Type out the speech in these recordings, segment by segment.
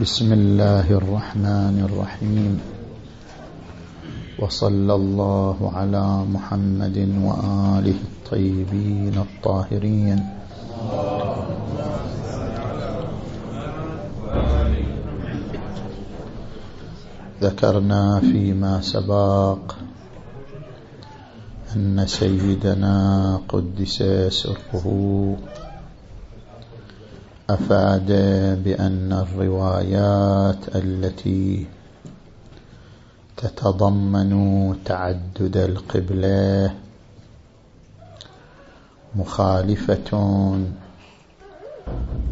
بسم الله الرحمن الرحيم. وصلى الله على محمد وآله الطيبين الطاهرين. ذكرنا فيما سبق أن سيدنا قدس سره أفاد بأن الروايات التي تتضمن تعدد القبلة مخالفة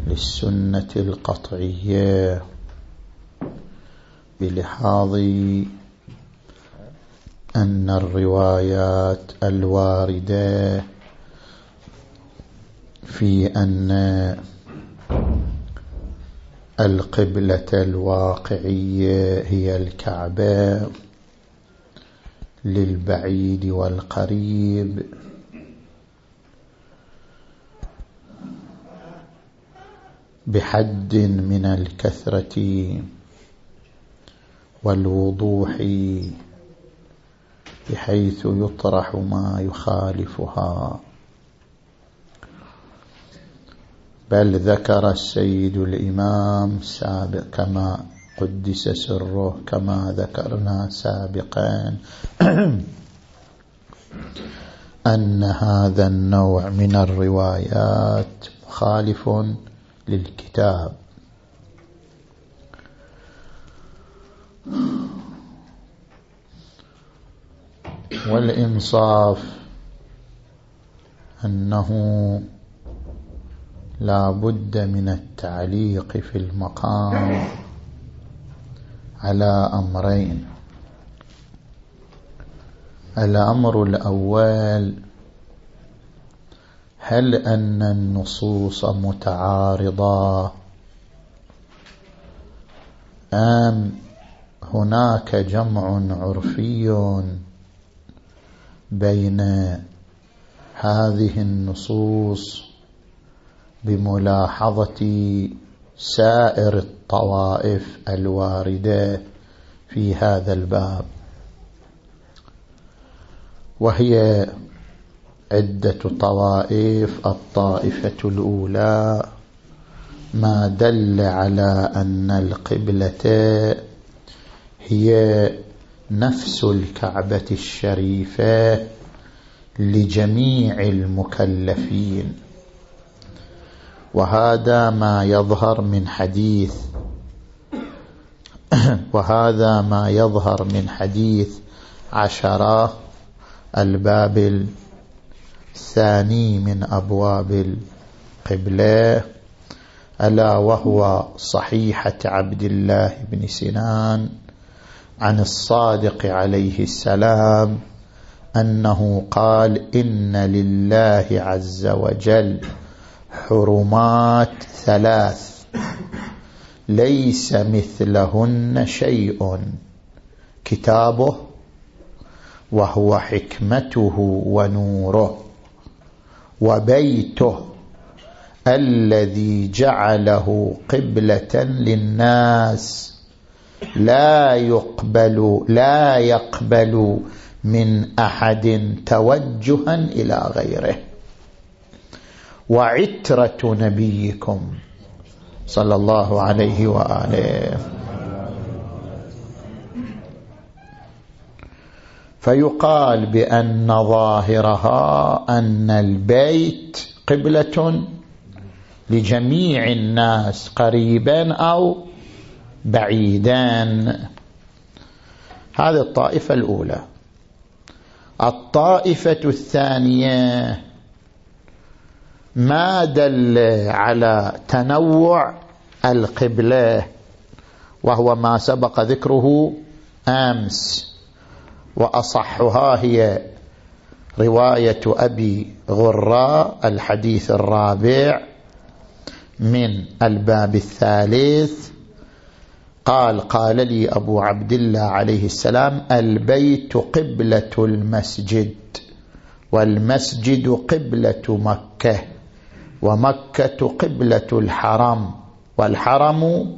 للسنة القطعية بلحاظ أن الروايات الواردة في أن القبلة الواقعية هي الكعبة للبعيد والقريب. بحد من الكثرة والوضوح بحيث يطرح ما يخالفها. بل ذكر السيد الإمام سابق كما قدس سره كما ذكرنا سابقا. أن هذا النوع من الروايات مخالف للكتاب. والإنصاف أنه لا بد من التعليق في المقام على أمرين. الأمر الأول هل أن النصوص متعارضة؟ أم هناك جمع عرفي بين هذه النصوص بملاحظة سائر الطوائف الواردة في هذا الباب. وهي عدة طوائف الطائفة الأولى. ما دل على أن القبلة هي نفس الكعبة الشريفة لجميع المكلفين. وهذا ما يظهر من حديث. وهذا ما يظهر من حديث عشرة الباب الثاني من أبواب القبلة ألا وهو صحيحة عبد الله بن سنان عن الصادق عليه السلام أنه قال إن لله عز وجل حرمات ثلاث. ليس مثلهن شيء. كتابه وهو حكمته ونوره. وبيته الذي جعله قبلة للناس. لا يقبل لا يقبل من أحد توجها إلى غيره. وعترة نبيكم صلى الله عليه وآله. فيقال بأن ظاهرها أن البيت قبلة لجميع الناس قريبا أو بعيدا. هذه الطائفة الأولى. الطائفة الثانية ما دل على تنوع القبلة وهو ما سبق ذكره أمس. وأصحها هي رواية أبي غراء الحديث الرابع من الباب الثالث. قال قال لي أبو عبد الله عليه السلام البيت قبلة المسجد والمسجد قبلة مكة. ومكة قبلة الحرم والحرم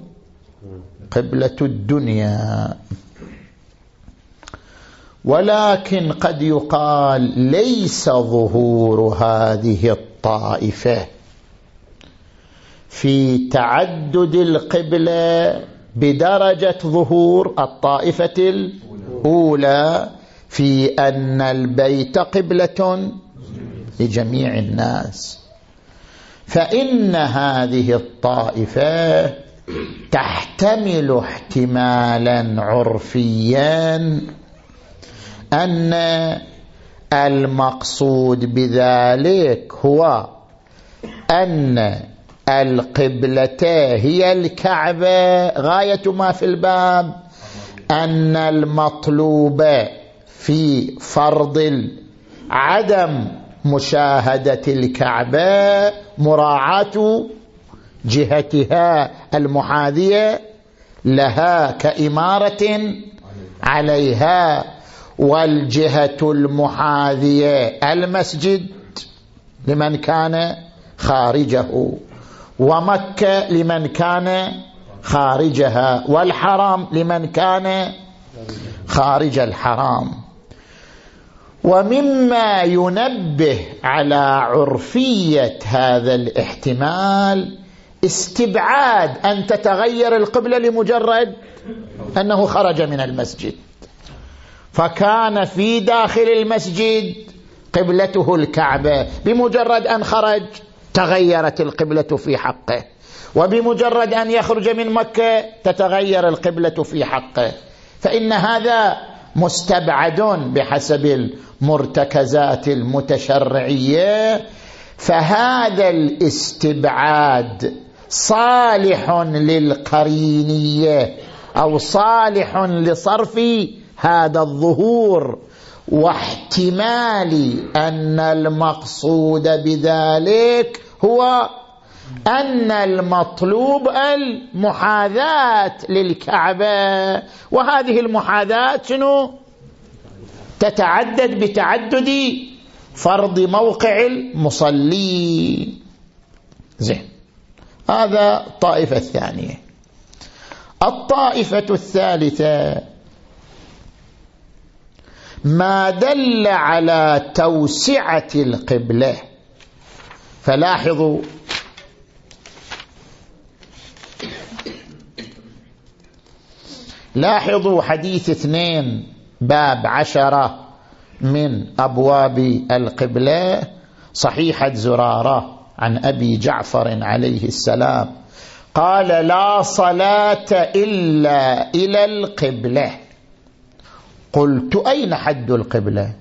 قبلة الدنيا. ولكن قد يقال ليس ظهور هذه الطائفة في تعدد القبلة بدرجة ظهور الطائفة الأولى في أن البيت قبلة لجميع الناس. فإن هذه الطائفة تحتمل احتمالا عرفيا أن المقصود بذلك هو أن القبلة هي الكعبة غاية ما في الباب أن المطلوب في فرض عدم مشاهدة الكعبة مراعاة جهتها المحاذية لها كإمارة عليها والجهة المحاذية المسجد لمن كان خارجه ومكة لمن كان خارجها والحرام لمن كان خارج الحرام. ومما ينبه على عرفية هذا الاحتمال استبعاد أن تتغير القبلة لمجرد أنه خرج من المسجد. فكان في داخل المسجد قبلته الكعبة. بمجرد أن خرج تغيرت القبلة في حقه. وبمجرد أن يخرج من مكة تتغير القبلة في حقه. فإن هذا مستبعد بحسب المرتكزات المتشرعية فهذا الاستبعاد صالح للقرينية أو صالح لصرف هذا الظهور واحتمال أن المقصود بذلك هو أن المطلوب المحاذاة للكعبة. وهذه المحاذاة شنو؟ تتعدد بتعدد فرض موقع المصلي زين. هذا الطائفة الثانية. الطائفة الثالثة. ما دل على توسعة القبلة. فلاحظوا لاحظوا حديث اثنين باب عشرة من أبواب القبلة صحيحة زرارة عن أبي جعفر عليه السلام. قال لا صلاة إلا إلى القبلة. قلت أين حد القبلة؟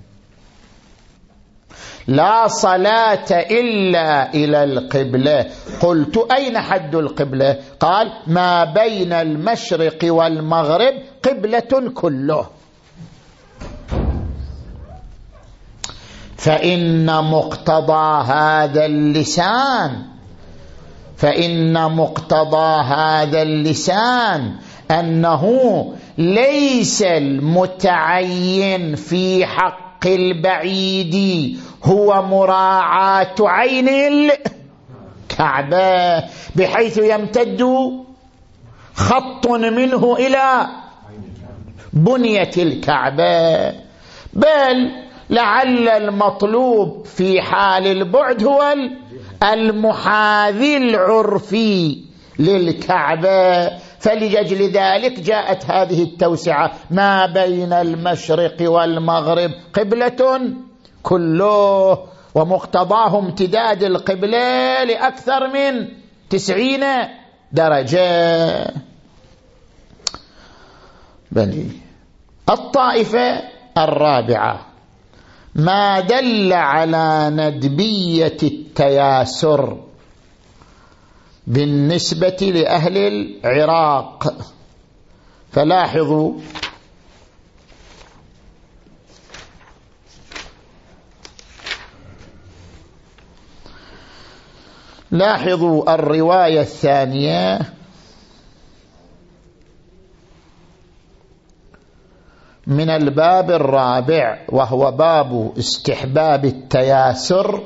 لا صلاة إلا إلى القبلة. قلت أين حد القبلة؟ قال ما بين المشرق والمغرب قبلة كله. فإن مقتضى هذا اللسان فإن مقتضى هذا اللسان أنه ليس المتعين في حق البعيد هو مراعاة عين الكعبة بحيث يمتد خط منه إلى بنية الكعبة. بل لعل المطلوب في حال البعد هو المحاذي العرفي. للكعبة فلجل ذلك جاءت هذه التوسعة. ما بين المشرق والمغرب قبلة كله ومقتضاه امتداد القبلة لأكثر من تسعين درجة. بلي الطائفة الرابعة ما دل على ندبية التياسر. بالنسبة لأهل العراق. فلاحظوا لاحظوا الرواية الثانية. من الباب الرابع وهو باب استحباب التياسر.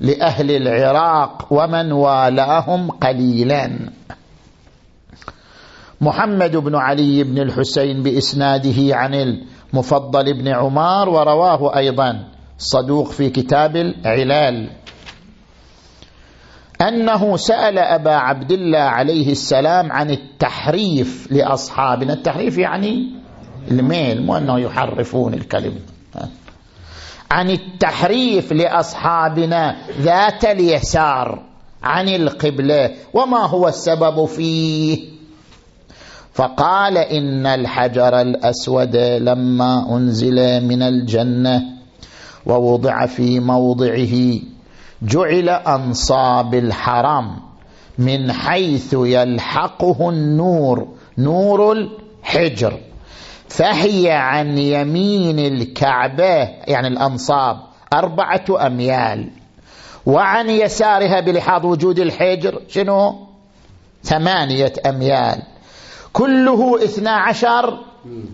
لأهل العراق ومن والاهم قليلا. محمد بن علي بن الحسين بإسناده عن المفضل بن عمار ورواه أيضا صدوق في كتاب العلال. أنه سأل أبا عبد الله عليه السلام عن التحريف لأصحابنا. التحريف يعني الميل مو أنه يحرفون الكلمة. عن التحريف لأصحابنا ذات اليسار عن القبلة وما هو السبب فيه؟ فقال إن الحجر الأسود لما أنزل من الجنة ووضع في موضعه جعل أنصاب الحرم من حيث يلحقه النور نور الحجر. فهي عن يمين الكعبة يعني الأنصاب أربعة أميال. وعن يسارها بلحاظ وجود الحجر شنو؟ ثمانية أميال. كله اثنا عشر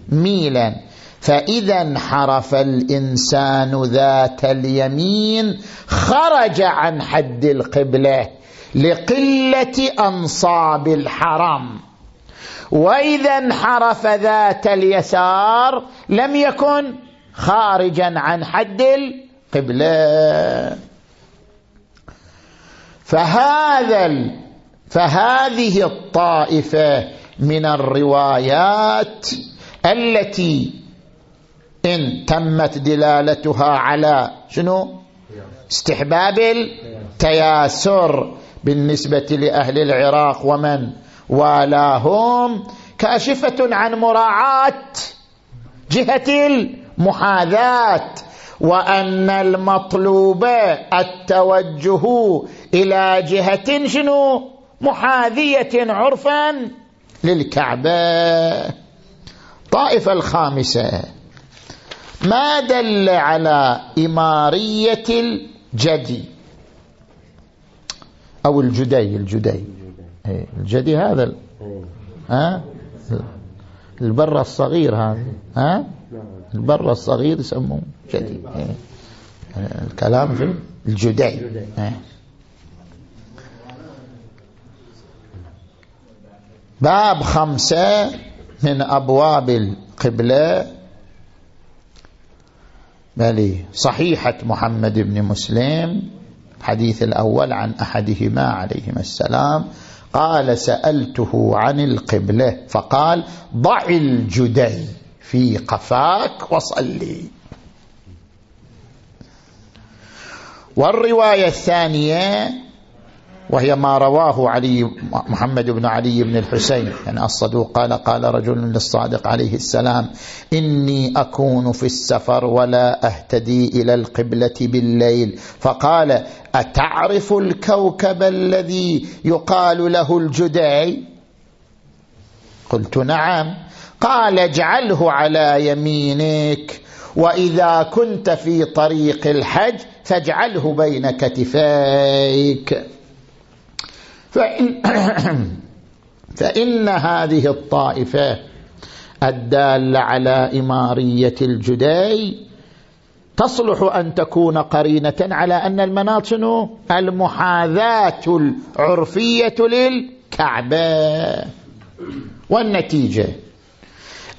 ميلا. فإذا انحرف الإنسان ذات اليمين خرج عن حد القبلة لقلة أنصاب الحرم. وإذا انحرف ذات اليسار لم يكن خارجا عن حد القبلة. فهذا فهذه الطائفة من الروايات التي إن تمت دلالتها على شنو؟ استحباب التياسر بالنسبة لأهل العراق ومن؟ والاهم كاشفة عن مراعاة جهة المحاذاة وأن المطلوب التوجه إلى جهة شنو؟ محاذية عرفا للكعبة. طائفة الخامسة ما دل على إمارية الجدي أو الجدي الجدي. الجدي هذا ها؟ البر الصغير هذا ها؟ البر الصغير يسموه جدي إيه. الكلام في الجدي إيه. باب خمسة من أبواب القبلة. بلي صحيحة محمد بن مسلم الحديث الأول عن أحدهما عليهما السلام. قال سألته عن القبلة فقال ضع الجدي في قفاك وصلي. والرواية الثانية وهي ما رواه علي محمد بن علي بن الحسين. يعني الصدوق قال قال رجل للصادق عليه السلام إني أكون في السفر ولا أهتدي إلى القبلة بالليل. فقال أتعرف الكوكب الذي يقال له الجدي قلت نعم. قال اجعله على يمينك وإذا كنت في طريق الحج فاجعله بين كتفيك. فإن, فإن هذه الطائفة الدالة على إمارية الجدي تصلح أن تكون قرينة على أن المناط شنو؟ المحاذاة العرفية للكعبة. والنتيجة؟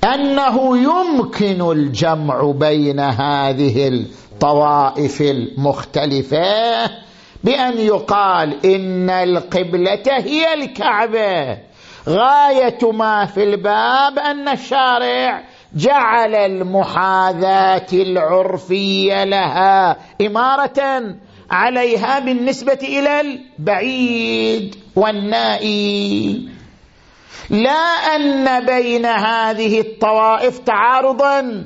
أنه يمكن الجمع بين هذه الطوائف المختلفة بأن يقال إن القبلة هي الكعبة. غاية ما في الباب أن الشارع جعل المحاذاة العرفية لها إمارة عليها بالنسبة إلى البعيد والنائي. لا أن بين هذه الطوائف تعارضا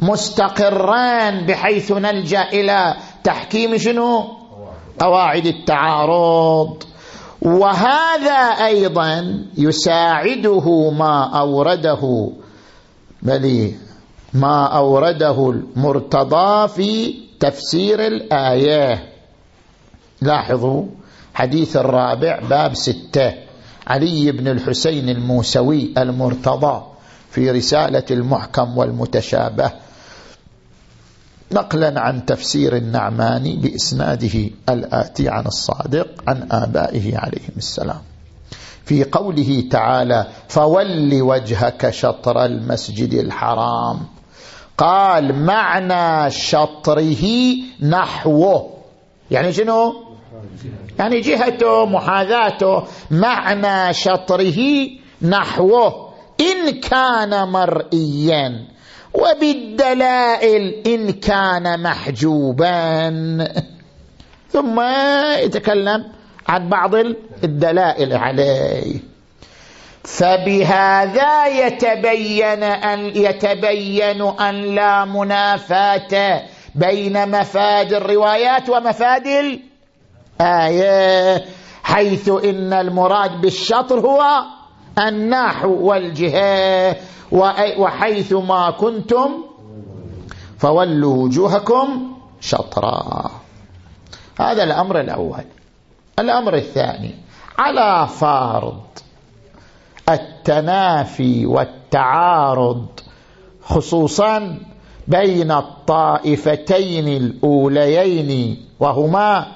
مستقران بحيث نلجأ إلى تحكيم شنو؟ قواعد التعارض. وهذا أيضا يساعده ما أورده بل ما أورده المرتضى في تفسير الآية. لاحظوا حديث الرابع باب ستة علي بن الحسين الموسوي المرتضى في رسالة المحكم والمتشابه. نقلا عن تفسير النعماني بإسناده الآتي عن الصادق عن آبائه عليهم السلام. في قوله تعالى فول وجهك شطر المسجد الحرام قال معنى شطره نحوه يعني شنو؟ يعني جهته محاذاته. معنى شطره نحوه. إن كان مرئيا. وبالدلائل إن كان محجوبا. ثم يتكلم عن بعض الدلائل عليه. فبهذا يتبين أن يتبين أن لا منافاة بين مفاد الروايات ومفاد الآية حيث إن المراد بالشطر هو النحو والجهة وحيث ما كنتم فولوا وجوهكم شطرا. هذا الأمر الأول. الأمر الثاني على فرض التنافي والتعارض خصوصا بين الطائفتين الأوليين وهما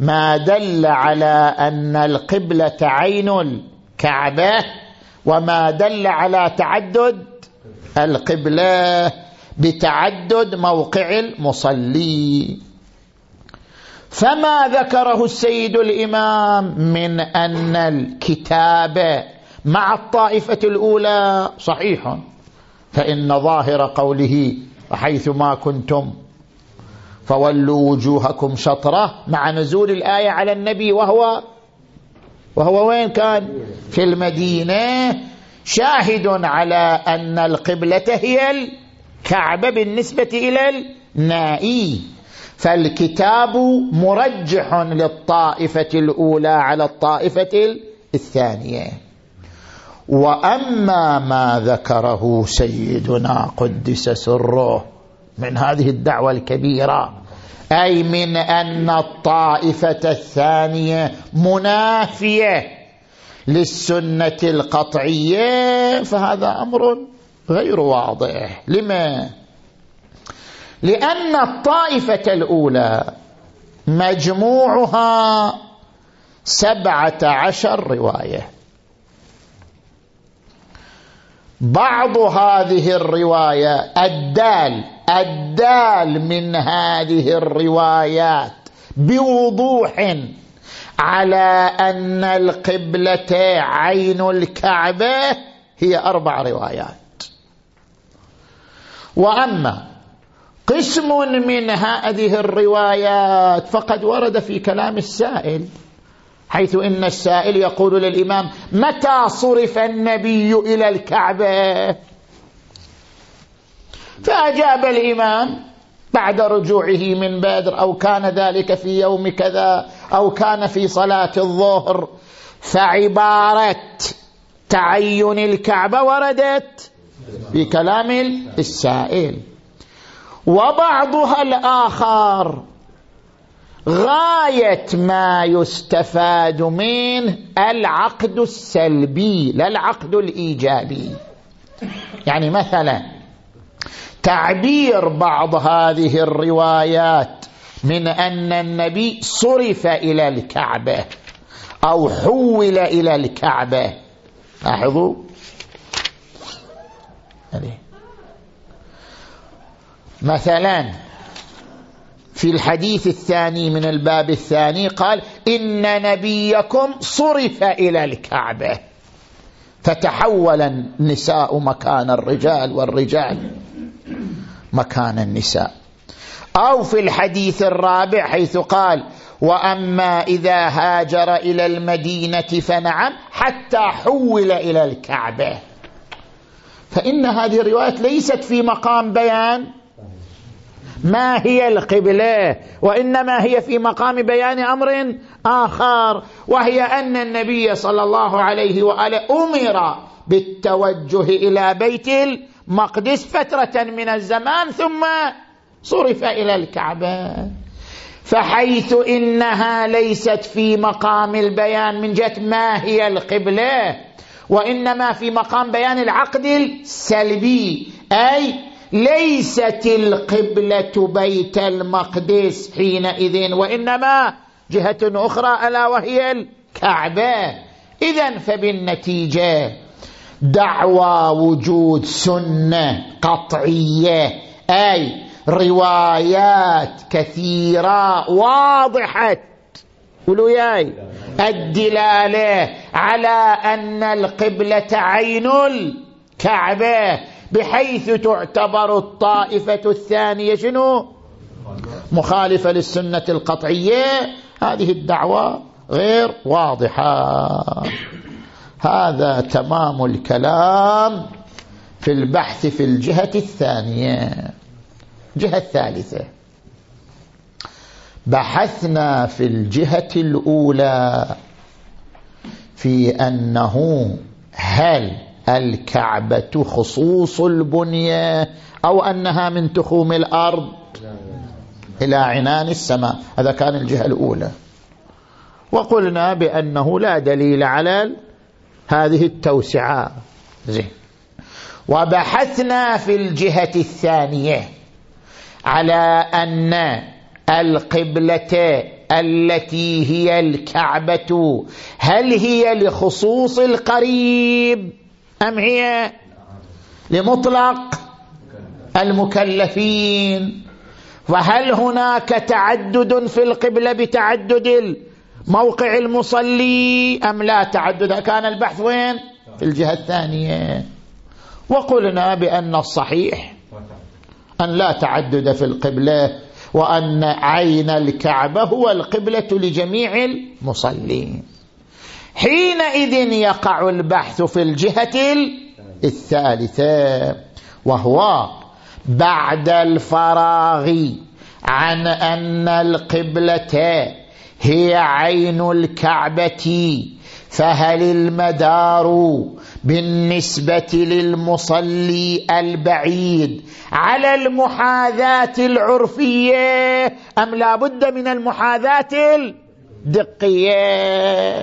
ما دل على أن القبلة عين الكعبة وما دل على تعدد القبلة بتعدد موقع المصلي. فما ذكره السيد الإمام من أن الكتاب مع الطائفة الأولى صحيح فإن ظاهر قوله وحيث ما كنتم فولوا وجوهكم شطرة مع نزول الآية على النبي وهو وهو وين كان؟ في المدينة. شاهد على أن القبلة هي الكعبة بالنسبة إلى النائي. فالكتاب مرجح للطائفة الأولى على الطائفة الثانية. وأما ما ذكره سيدنا قدس سره من هذه الدعوة الكبيرة أي من أن الطائفة الثانية منافية للسنة القطعية فهذا أمر غير واضح لما؟ لأن الطائفة الأولى مجموعها سبعة عشر رواية بعض هذه الرواية الدال الدال من هذه الروايات بوضوح على أن القبلة عين الكعبة هي أربع روايات. وأما قسم من هذه الروايات فقد ورد في كلام السائل حيث إن السائل يقول للإمام متى صرف النبي إلى الكعبة؟ فأجاب الإمام بعد رجوعه من بدر أو كان ذلك في يوم كذا أو كان في صلاة الظهر فعبارة تعين الكعبة وردت في كلام السائل وبعضها الآخر غاية ما يستفاد منه العقد السلبي لا العقد الإيجابي. يعني مثلا تعبير بعض هذه الروايات من أن النبي صرف إلى الكعبة أو حول إلى الكعبة. لاحظوا؟ مثلا في الحديث الثاني من الباب الثاني قال إن نبيكم صرف إلى الكعبة. فتحول النساء مكان الرجال والرجال. مكان النساء. أو في الحديث الرابع حيث قال وأما إذا هاجر إلى المدينة فنعم حتى حول إلى الكعبة. فإن هذه الروايات ليست في مقام بيان ما هي القبلة وإنما هي في مقام بيان أمر آخر وهي أن النبي صلى الله عليه وآله أمر بالتوجه إلى بيت المقدس فترة من الزمان ثم صرف إلى الكعبة. فحيث إنها ليست في مقام البيان من جهة ما هي القبلة وإنما في مقام بيان العقد السلبي أي ليست القبلة بيت المقدس حينئذ وإنما جهة أخرى ألا وهي الكعبة. إذا فبالنتيجة دعوى وجود سنة قطعية. أي روايات كثيرة واضحة. قولوا ياي الدلالة على أن القبلة عين الكعبة بحيث تعتبر الطائفة الثانية شنو؟ مخالفة للسنة القطعية. هذه الدعوة غير واضحة. هذا تمام الكلام في البحث في الجهة الثانية. الجهة الثالثة. بحثنا في الجهة الأولى في أنه هل الكعبة خصوص البنية أو أنها من تخوم الأرض؟ إلى عنان السماء. هذا كان الجهة الأولى. وقلنا بأنه لا دليل على هذه التوسعة. زين. وبحثنا في الجهة الثانية على أن القبلة التي هي الكعبة هل هي لخصوص القريب أم هي لمطلق المكلفين؟ وهل هناك تعدد في القبلة بتعدد موقع المصلي أم لا؟ تعدد. كان البحث وين؟ في الجهة الثانية. وقلنا بأن الصحيح أن لا تعدد في القبلة وأن عين الكعبة هو القبلة لجميع المصلين. حينئذ يقع البحث في الجهة الثالثة وهو بعد الفراغ عن أن القبلة هي عين الكعبة فهل المدار بالنسبة للمصلي البعيد على المحاذاة العرفية؟ أم لا بد من المحاذاة الدقية؟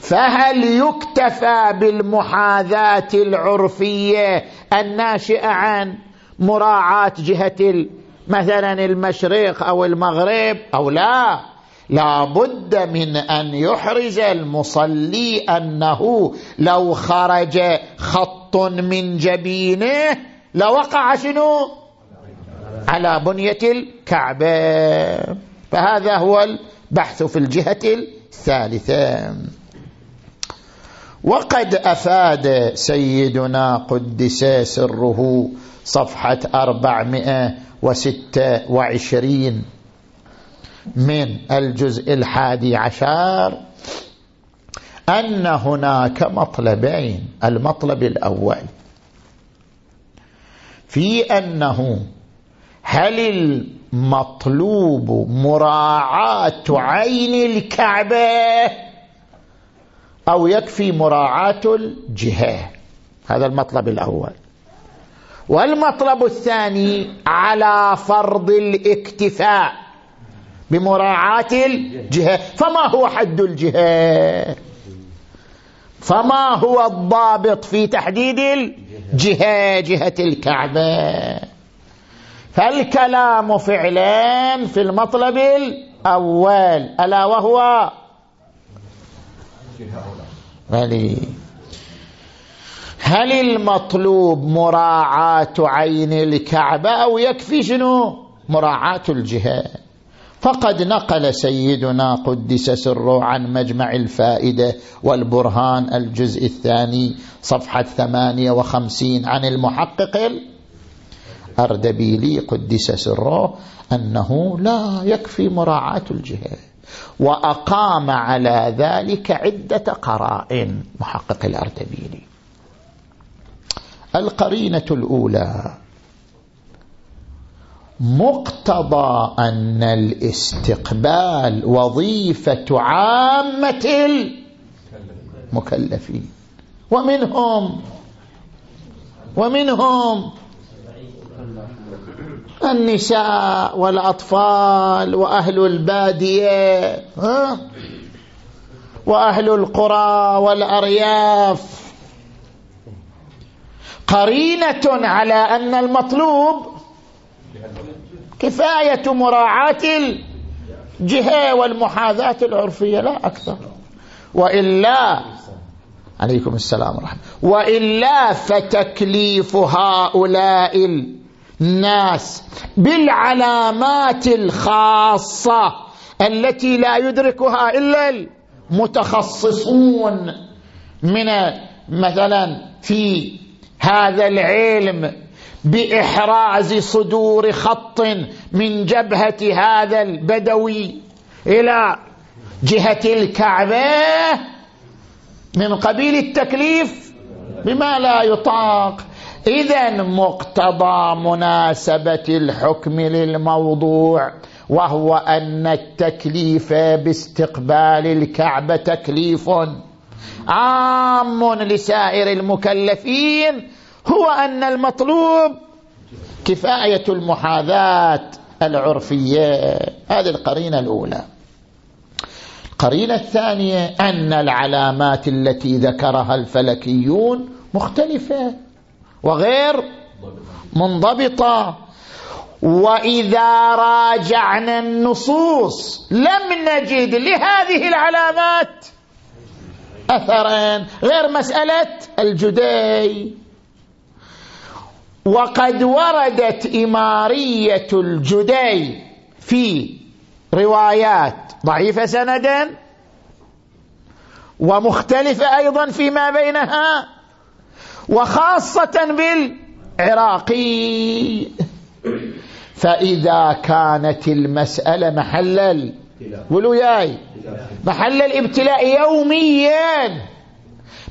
فهل يكتفى بالمحاذاة العرفية الناشئة عن مراعاة جهة مثلا المشرق أو المغرب أو لا؟ لا بد من أن يحرز المصلي أنه لو خرج خط من جبينه لوقع شنو؟ على بنية الكعبة. فهذا هو البحث في الجهة الثالثة. وقد أفاد سيدنا قدس سره صفحة أربعمائة وستة وعشرين. من الجزء الحادي عشر أن هناك مطلبين المطلب الأول. في أنه هل المطلوب مراعاة عين الكعبة أو يكفي مراعاة الجهة؟ هذا المطلب الأول. والمطلب الثاني على فرض الاكتفاء. بمراعاة الجهة. فما هو حد الجهة؟ فما هو الضابط في تحديد الجهة؟ جهة الكعبة. فالكلام فعلا في المطلب الأول. ألا وهو؟ هل المطلوب مراعاة عين الكعبة أو يكفي شنو؟ مراعاة الجهة. فقد نقل سيدنا قدس سره عن مجمع الفائدة والبرهان الجزء الثاني صفحة ثمانية وخمسين عن المحقق الأردبيلي قدس سره أنه لا يكفي مراعاة الجهة وأقام على ذلك عدة قرائن محقق الأردبيلي. القرينة الأولى مقتضى أن الاستقبال وظيفة عامة المكلفين ومنهم ومنهم النساء والأطفال وأهل البادية ها؟ وأهل القرى والأرياف قرينة على أن المطلوب كفاية مراعاة الجهة والمحاذاة العرفية لا أكثر. وإلا عليكم السلام ورحمة وإلا فتكليف هؤلاء الناس بالعلامات الخاصة التي لا يدركها إلا المتخصصون من مثلا في هذا العلم بإحراز صدور خط من جبهة هذا البدوي إلى جهة الكعبة من قبيل التكليف بما لا يطاق. إذا مقتضى مناسبة الحكم للموضوع وهو أن التكليف باستقبال الكعبة تكليف عام لسائر المكلفين هو أن المطلوب كفاية المحاذاة العرفية. هذه القرينة الأولى. القرينة الثانية أن العلامات التي ذكرها الفلكيون مختلفة وغير منضبطة. وإذا راجعنا النصوص لم نجد لهذه العلامات أثرا غير مسألة الجدي. وقد وردت إمارية الجدي في روايات. ضعيفة سندا؟ ومختلفة أيضا فيما بينها. وخاصة بالعراقي. فإذا كانت المسألة محل ولوياي محل الابتلاء يوميا.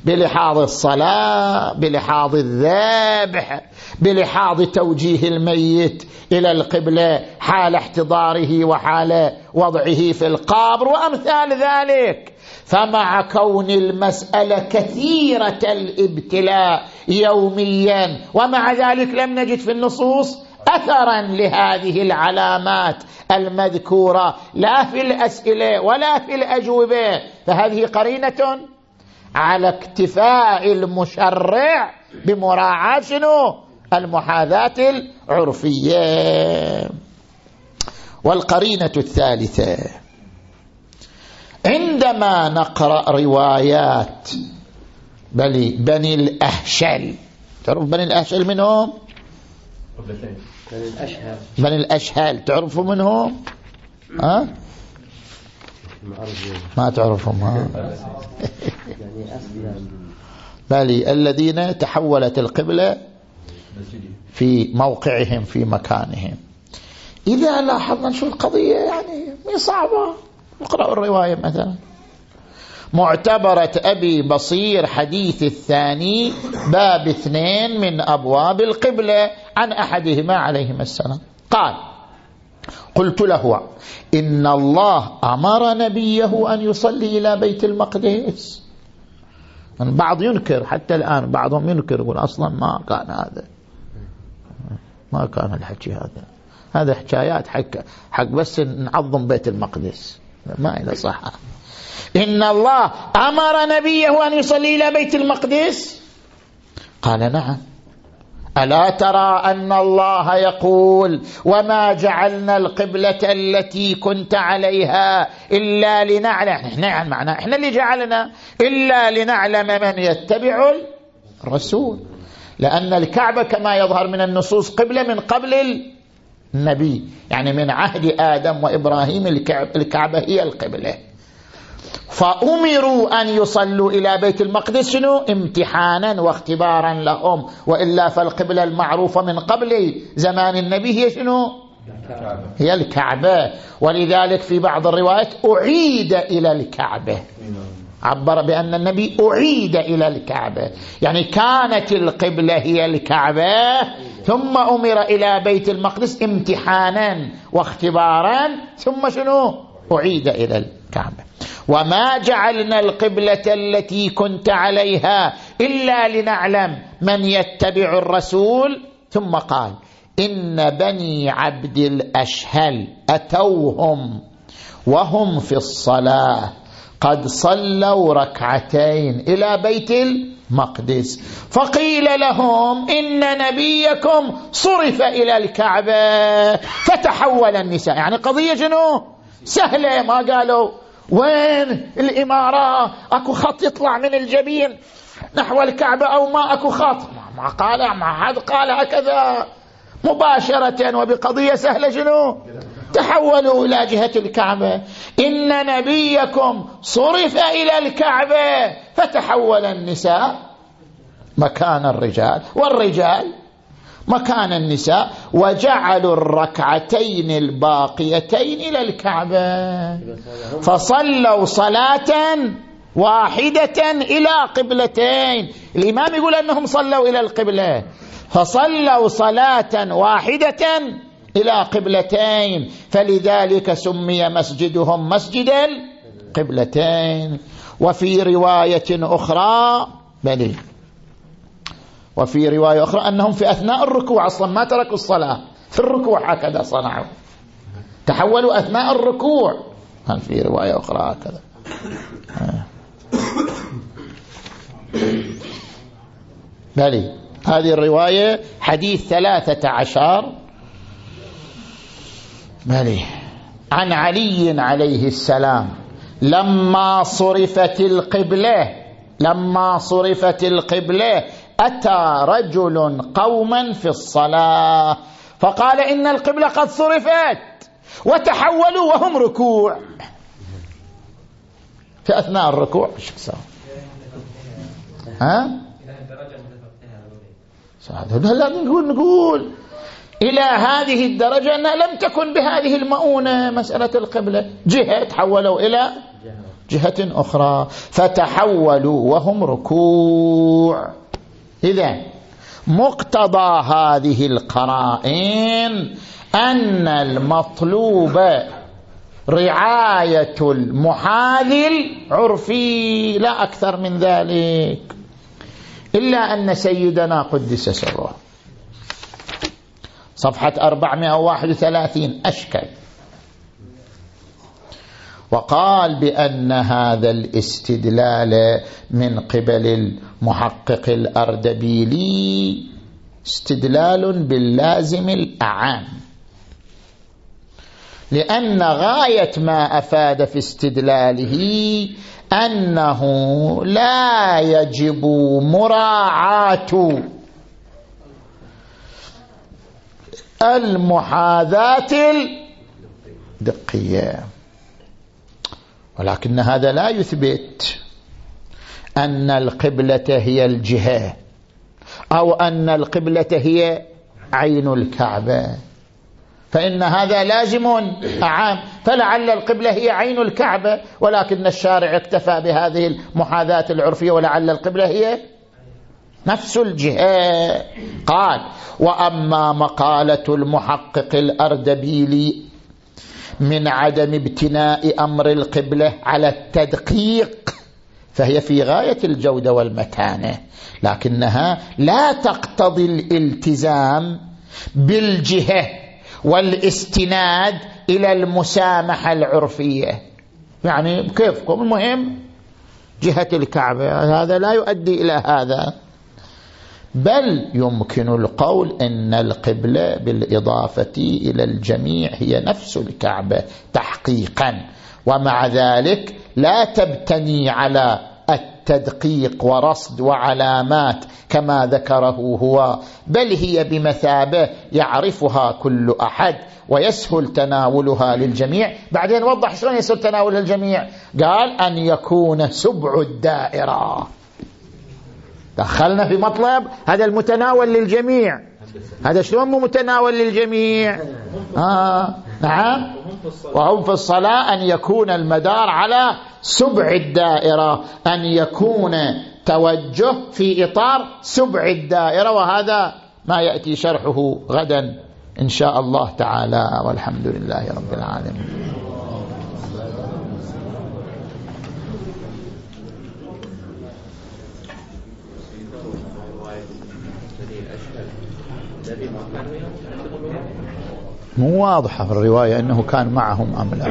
بلحاظ الصلاة بلحاظ الذبح بلحاظ توجيه الميت إلى القبلة حال احتضاره وحال وضعه في القبر وأمثال ذلك. فمع كون المسألة كثيرة الابتلاء يوميا ومع ذلك لم نجد في النصوص أثرا لهذه العلامات المذكورة لا في الأسئلة ولا في الأجوبة. فهذه قرينة على اكتفاء المشرع بمراعاة شنو؟ المحاذاة العرفية. والقرينة الثالثة عندما نقرأ روايات بني, بني الأهشل تعرف بني الأهشل منهم؟ بني الأشهل بني الأشهل تعرفوا منهم؟ ها؟ ما تعرفهم ها؟ بل الذين تحولت القبلة في موقعهم في مكانهم. إذا لاحظنا شو القضية يعني صعبة. اقرأوا الرواية مثلا. معتبرة أبي بصير حديث الثاني باب اثنين من أبواب القبلة عن أحدهما عليهما السلام. قال قلت له إن الله أمر نبيه أن يصلي إلى بيت المقدس. البعض ينكر حتى الآن بعضهم ينكر يقول أصلا ما كان هذا. ما كان الحكي هذا. هذا حكايات حق, حق بس نعظم بيت المقدس. ما إلى صحة إن الله أمر نبيه أن يصلي إلى بيت المقدس؟ قال نعم. ألا ترى أن الله يقول وما جعلنا القبلة التي كنت عليها إلا لنعلم. إحنا يعني معنى إحنا اللي جعلنا إلا لنعلم من يتبع الرسول. لأن الكعبة كما يظهر من النصوص قبلة من قبل النبي. يعني من عهد آدم وإبراهيم الكعبة هي القبلة. فأمروا أن يصلوا إلى بيت المقدس شنو؟ امتحانا واختبارا لهم. وإلا فالقبلة المعروفة من قبل زمان النبي هي شنو؟ هي الكعبة. ولذلك في بعض الروايات أعيد إلى الكعبة. عبر بأن النبي أعيد إلى الكعبة. يعني كانت القبلة هي الكعبة ثم أمر إلى بيت المقدس امتحانا واختبارا ثم شنو؟ أعيد إلى الكعبة. وما جعلنا القبلة التي كنت عليها إلا لنعلم من يتبع الرسول. ثم قال إن بني عبد الأشهل أتوهم وهم في الصلاة. قد صلوا ركعتين إلى بيت المقدس. فقيل لهم إن نبيكم صرف إلى الكعبة فتحول النساء. يعني قضية شنو؟ سهلة ما قالوا. وين الإمارة؟ أكو خط يطلع من الجبين نحو الكعبة أو ما أكو خط. ما قال ما حد قال هكذا. مباشرة وبقضية سهلة شنو؟ تحولوا إلى جهة الكعبة. إن نبيكم صرف إلى الكعبة. فتحول النساء مكان الرجال والرجال مكان النساء. وجعلوا الركعتين الباقيتين إلى الكعبة. فصلوا صلاة واحدة إلى قبلتين. الإمام يقول أنهم صلوا إلى القبلة. فصلوا صلاة واحدة إلى قبلتين فلذلك سمي مسجدهم مسجد القبلتين. وفي رواية أخرى بلي وفي رواية أخرى أنهم في أثناء الركوع أصلا ما تركوا الصلاة في الركوع هكذا صنعوا. تحولوا أثناء الركوع. هل في رواية أخرى هكذا. بلي هذه الرواية حديث ثلاثة عشر. بلي عن علي عليه السلام لما صرفت القبلة لما صرفت القبلة أتى رجل قوما في الصلاة فقال إن القبلة قد صرفت وتحولوا وهم ركوع. في أثناء الركوع ها؟ لا نقول نقول. إلى هذه الدرجة أنها لم تكن بهذه المؤونة مسألة القبلة. جهة تحولوا إلى جهة أخرى. فتحولوا وهم ركوع. إذا مقتضى هذه القرائن أن المطلوب رعاية المحاذل عرفي لا أكثر من ذلك. إلا أن سيدنا قدس سره. صفحة 431 أشكل. وقال بأن هذا الاستدلال من قبل المحقق الأردبيلي استدلال باللازم الأعام لأن غاية ما أفاد في استدلاله أنه لا يجب مراعاة المحاذاة الدقية. ولكن هذا لا يثبت أن القبلة هي الجهة أو أن القبلة هي عين الكعبة. فإن هذا لازم أعام فلعل القبلة هي عين الكعبة. ولكن الشارع اكتفى بهذه المحاذاة العرفية. ولعل القبلة هي نفس الجهة قال وأما مقالة المحقق الأردبيلي من عدم ابتناء أمر القبلة على التدقيق فهي في غاية الجودة والمتانة لكنها لا تقتضي الالتزام بالجهة والاستناد إلى المسامحة العرفية. يعني كيفكم؟ المهم جهة الكعبة هذا لا يؤدي إلى هذا. بل يمكن القول إن القبله بالإضافة إلى الجميع هي نفس الكعبه تحقيقا. ومع ذلك لا تبتني على التدقيق ورصد وعلامات كما ذكره هو بل هي بمثابة يعرفها كل أحد ويسهل تناولها للجميع. بعدين وضح شلون يسهل تناولها للجميع؟ قال أن يكون سبع الدائرة. دخلنا في مطلب هذا المتناول للجميع. هذا شلون مو متناول للجميع؟ آه. نعم. وهم في الصلاة أن يكون المدار على سبع الدائرة أن يكون توجه في إطار سبع الدائرة وهذا ما يأتي شرحه غدا إن شاء الله تعالى. والحمد لله رب العالمين. مو واضحة في الرواية أنه كان معهم أم لا.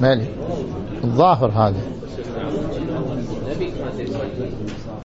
مالي؟ الظاهر هذا.